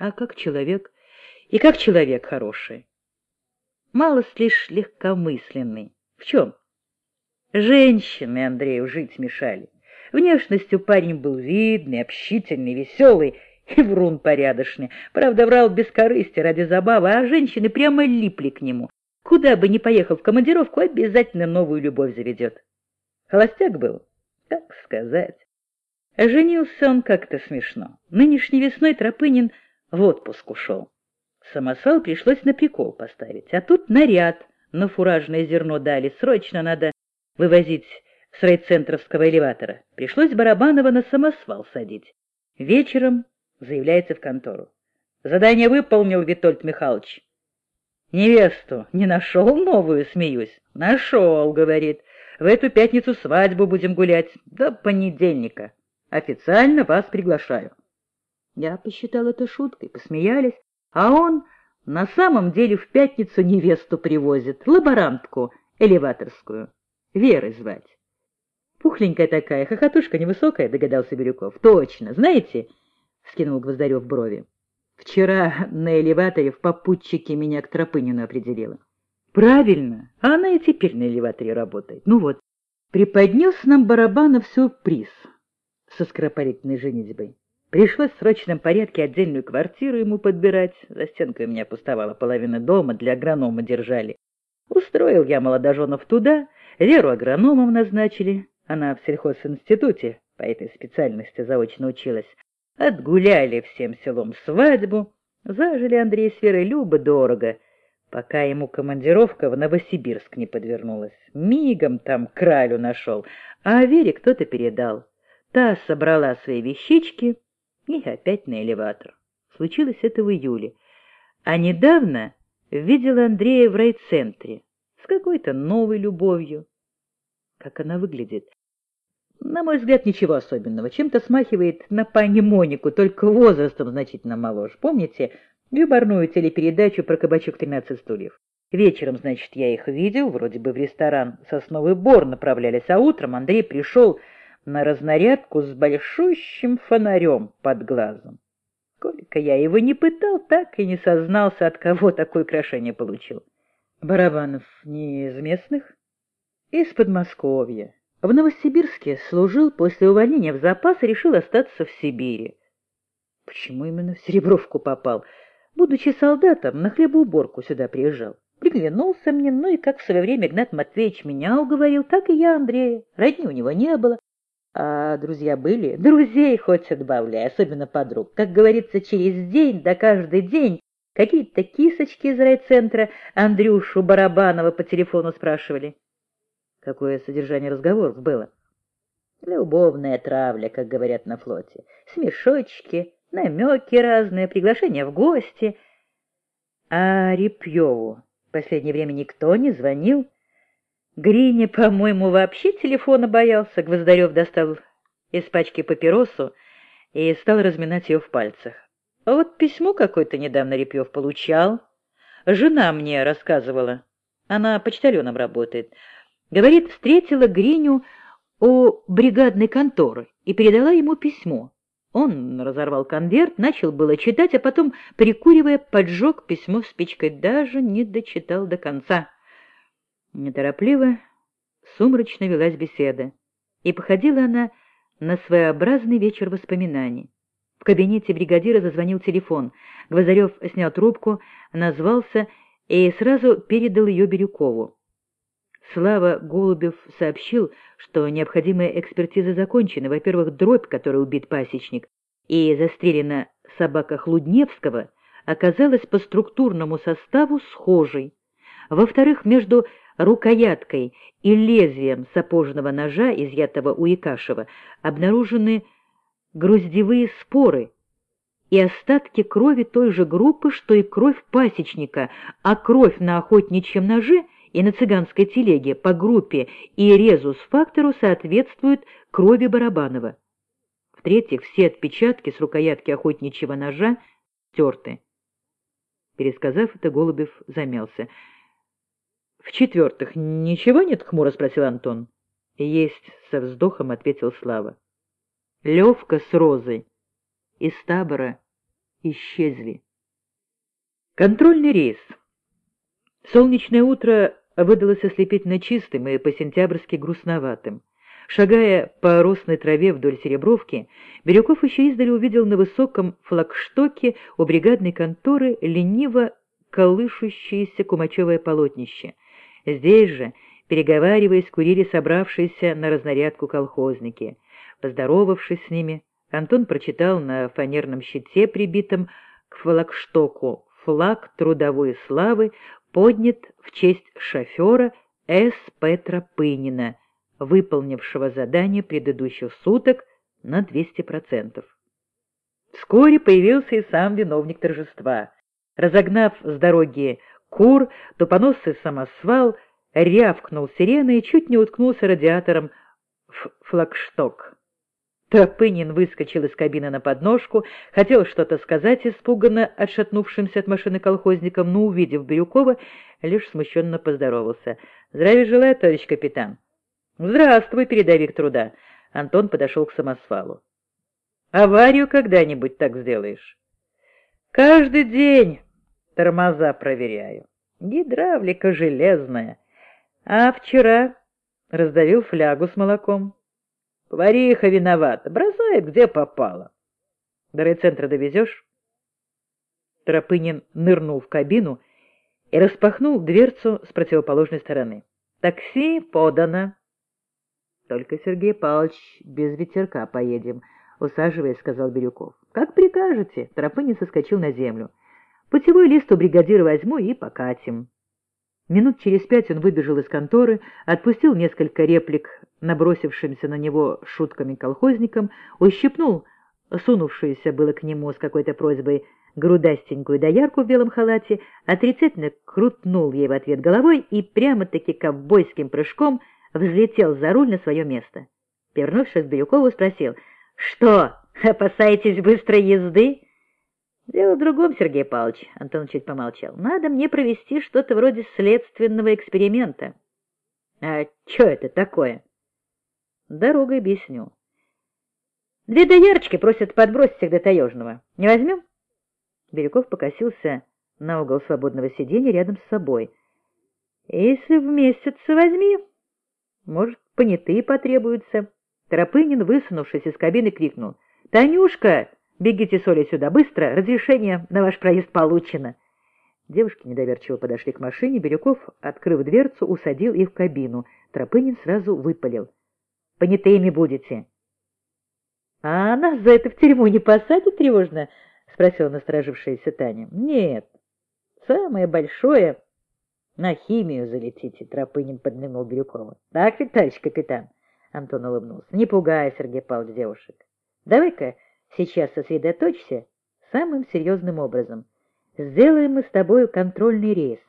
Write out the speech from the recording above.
а как человек, и как человек хороший. Малость лишь легкомысленный. В чем? Женщины Андрею жить мешали. Внешностью парень был видный, общительный, веселый и врун порядочный. Правда, врал без корысти, ради забавы, а женщины прямо липли к нему. Куда бы ни поехал в командировку, обязательно новую любовь заведет. Холостяк был, как сказать. Женился он как-то смешно. Нынешней весной Тропынин в отпуск ушел. Самосвал пришлось на прикол поставить, а тут наряд на фуражное зерно дали. Срочно надо вывозить с райцентровского элеватора. Пришлось Барабанова на самосвал садить. Вечером заявляется в контору. Задание выполнил Витольд Михайлович. Невесту не нашел новую, смеюсь. Нашел, говорит. В эту пятницу свадьбу будем гулять. До понедельника. Официально вас приглашаю. Я посчитал это шуткой, посмеялись, а он на самом деле в пятницу невесту привозит, лаборантку элеваторскую, Веры звать. Пухленькая такая, хохотушка невысокая, догадался Бирюков. Точно, знаете, скинул Гвоздарев брови. Вчера на элеваторе в попутчике меня к Тропынину определила. Правильно, а она и теперь на элеваторе работает. Ну вот, преподнес нам Барабанов сюрприз со скоропалительной женитьбой. Пришлось в срочном порядке отдельную квартиру ему подбирать. За стенкой у меня пустовала половина дома, для агронома держали. Устроил я молодоженов туда, Веру агрономом назначили. Она в сельхозинституте по этой специальности заочно училась. Отгуляли всем селом свадьбу. Зажили Андрей с Верой любо-дорого, пока ему командировка в Новосибирск не подвернулась. Мигом там кралю нашел, а Вере кто-то передал. Та собрала свои вещички и опять на элеватор. Случилось это в июле. А недавно видела Андрея в райцентре с какой-то новой любовью. Как она выглядит? На мой взгляд, ничего особенного. Чем-то смахивает на пани Монику, только возрастом значительно моложе. Помните юморную телепередачу про кабачок «13 стульев»? Вечером, значит, я их видел, вроде бы в ресторан «Сосновый бор» направлялись, а утром Андрей пришел на разнарядку с большущим фонарем под глазом. Сколько я его не пытал, так и не сознался, от кого такое украшение получил. Барабанов не из местных? Из Подмосковья. В Новосибирске служил, после увольнения в запас и решил остаться в Сибири. Почему именно в Серебровку попал? Будучи солдатом, на хлебоуборку сюда приезжал. Приглянулся мне, ну и как в свое время Игнат Матвеевич меня уговорил, так и я Андрея. Родни у него не было. А друзья были? Друзей хоть отбавляй, особенно подруг. Как говорится, через день, да каждый день какие-то кисочки из райцентра Андрюшу Барабанова по телефону спрашивали. Какое содержание разговоров было? Любовная травля, как говорят на флоте. Смешочки, намеки разные, приглашения в гости. А Репьеву в последнее время никто не звонил. Гриня, по-моему, вообще телефона боялся. Гвоздарев достал из пачки папиросу и стал разминать ее в пальцах. А вот письмо какое-то недавно Репьев получал. Жена мне рассказывала. Она почтальоном работает. Говорит, встретила Гриню у бригадной конторы и передала ему письмо. Он разорвал конверт, начал было читать, а потом, прикуривая, поджег письмо спичкой, даже не дочитал до конца. Неторопливо, сумрачно велась беседа, и походила она на своеобразный вечер воспоминаний. В кабинете бригадира зазвонил телефон. Гвоздарев снял трубку, назвался и сразу передал ее Бирюкову. Слава Голубев сообщил, что необходимые экспертизы закончены. Во-первых, дробь, которой убит пасечник, и застрелена собака Хлудневского, оказалась по структурному составу схожей. Во-вторых, между рукояткой и лезвием сапожного ножа, изъятого у Якашева, обнаружены груздевые споры и остатки крови той же группы, что и кровь пасечника, а кровь на охотничьем ноже и на цыганской телеге по группе и резус-фактору соответствуют крови Барабанова. В-третьих, все отпечатки с рукоятки охотничьего ножа стерты. Пересказав это, Голубев замялся — в-четвертых, ничего нет? — хмуро спросил Антон. — Есть, — со вздохом ответил Слава. Левка с Розой из табора исчезли. Контрольный рейс. Солнечное утро выдалось ослепительно чистым и по-сентябрьски грустноватым. Шагая по росной траве вдоль Серебровки, Бирюков еще издали увидел на высоком флагштоке у бригадной конторы лениво колышущееся кумачевое полотнище. Здесь же, переговариваясь, курили собравшиеся на разнарядку колхозники. Поздоровавшись с ними, Антон прочитал на фанерном щите, прибитом к флагштоку, флаг трудовой славы поднят в честь шофера С. Петра Пынина, выполнившего задание предыдущих суток на 200%. Вскоре появился и сам виновник торжества. Разогнав с дороги кур, тупоносый самосвал рявкнул сиреной и чуть не уткнулся радиатором в флагшток. Тропынин выскочил из кабины на подножку, хотел что-то сказать испуганно отшатнувшимся от машины колхозникам, но, увидев Бирюкова, лишь смущенно поздоровался. «Здравия желаю, товарищ капитан!» «Здравствуй, передовик труда!» Антон подошел к самосвалу. «Аварию когда-нибудь так сделаешь?» «Каждый день тормоза проверяю. Гидравлика железная. А вчера раздавил флягу с молоком». Повариха виновата, бросает где попало. До райцентра довезешь? Тропынин нырнул в кабину и распахнул дверцу с противоположной стороны. Такси подано. Только, Сергей Павлович, без ветерка поедем, усаживаясь, сказал Бирюков. Как прикажете. Тропынин соскочил на землю. Путевой лист у бригадира возьму и покатим. Минут через пять он выбежал из конторы, отпустил несколько реплик набросившимся на него шутками колхозникам, ущипнул сунувшуюся было к нему с какой-то просьбой грудастенькую доярку в белом халате, отрицательно крутнул ей в ответ головой и прямо-таки ковбойским прыжком взлетел за руль на свое место. Вернувшись к Бирюкову, спросил, «Что, опасаетесь быстрой езды?» «Дело в другом, Сергей Павлович», — Антон чуть помолчал. «Надо мне провести что-то вроде следственного эксперимента». «А что это такое?» «Дорогой объясню». «Две доярочки просят подбросить их до Таежного. Не возьмем?» Бирюков покосился на угол свободного сиденья рядом с собой. «Если в месяц возьми, может, понятые потребуются». Тропынин, высунувшись из кабины, крикнул. «Танюшка!» Бегите с сюда, быстро, разрешение на ваш проезд получено. Девушки недоверчиво подошли к машине, Бирюков, открыв дверцу, усадил их в кабину. Тропынин сразу выпалил. «Понятыми будете». «А нас за это в тюрьму не посадят тревожно?» — спросила насторожившаяся Таня. «Нет, самое большое на химию залетите», — Тропынин подмигнул Бирюкова. «Так ведь, товарищ капитан?» — Антон улыбнулся. «Не пугай, Сергей Павлович, девушек. Давай-ка Сейчас сосредоточься самым серьезным образом. Сделаем мы с тобой контрольный рейс.